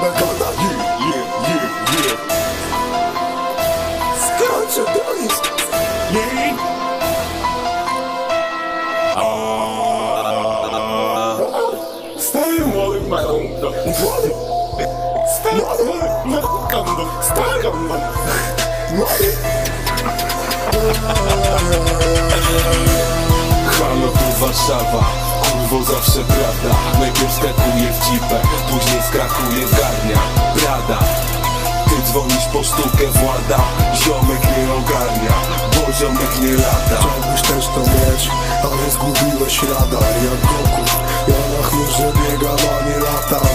Madonna, yeah, yeah, yeah, yeah. Skończę to jest Stary młody ma Młody Stary młody Stary Młody Halo tu Warszawa kurwo zawsze prawda. Najpierw skakuje w cipę, później skakuje garnia. Prada, ty dzwonisz po sztukę włada. Ziomek nie ogarnia, bo ziomek nie lata. Chciałbyś też to mieć, ale zgubiłeś radar Jak Goku, ja na chmurze biegam, a nie latam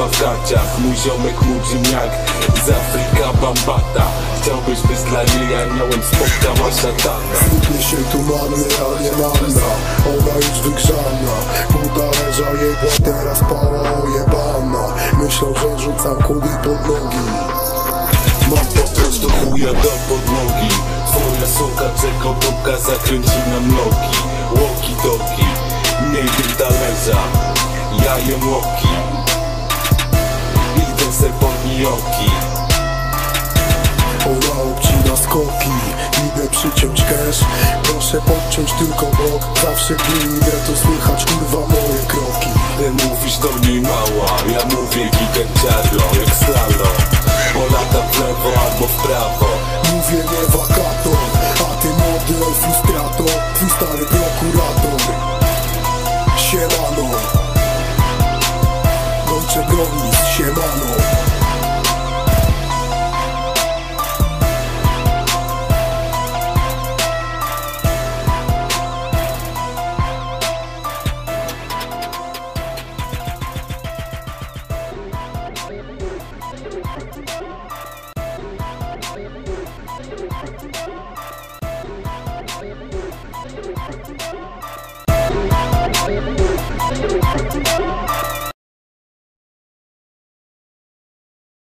ma w gaciach, mój ziomek murzyniak Z Afryka Bambata. Chciałbyś by dla niej aniołem spotkała szatana Sypie się tu mamy, a nie manna Ona już wygrzana. Buda leża jebła, teraz pała ojebana. Myślą, że rzucam kuli pod nogi. Mam po prostu chuja do podłogi. Twoja suka czego dupka zakręci nam nogi. Łoki doki, nie talerza. Ja jem łoki nioki Ona obcina skoki Idę przyciąć cash. Proszę podciąć tylko bok Zawsze gdy idę to słychać kurwa moje kroki. Ty mówisz do niej mała, ja mówię giganciaro jak slalom Polata w lewo albo w prawo. Mówię nie wakator A ty młody frustrator Twój stary prokurator. Siemano. Dolce Bronis, siemano